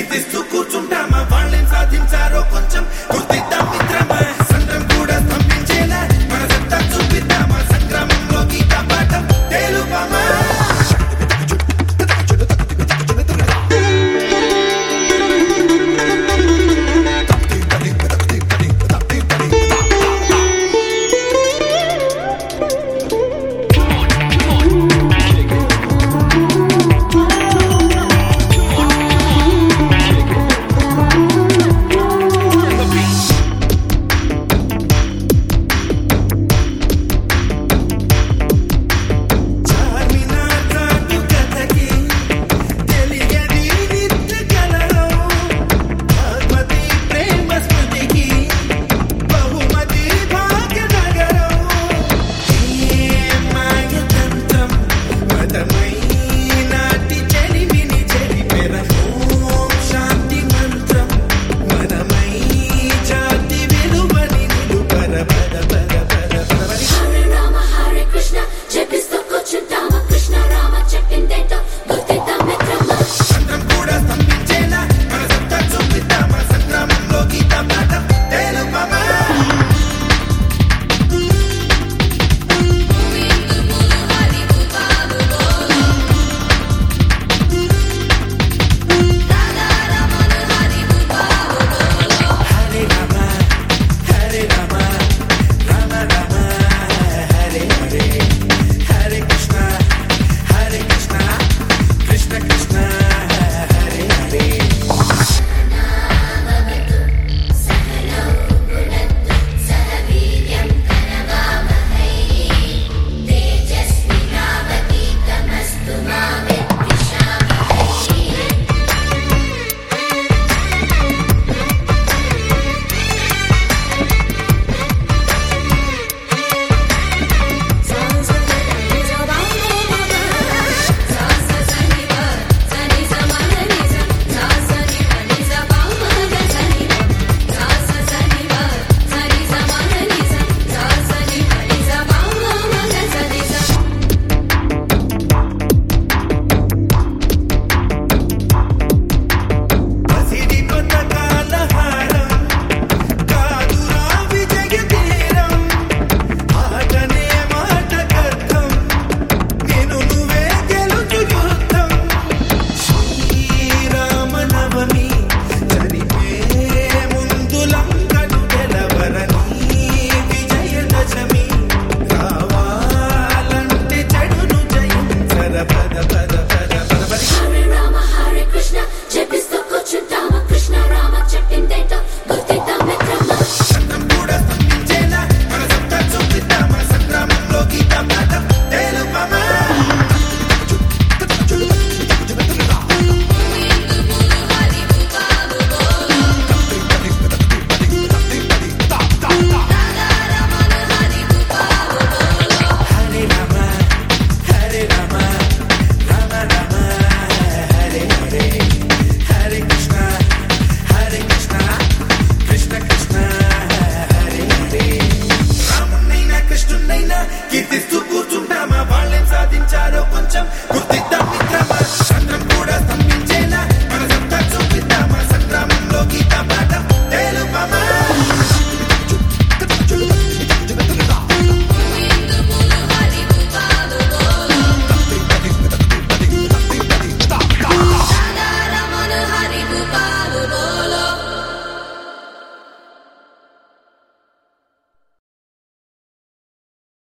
కీర్తిస్తూ కూర్చుంటామా? వాళ్ళేం సాధించారో కొంచెం గుర్తిద్దాం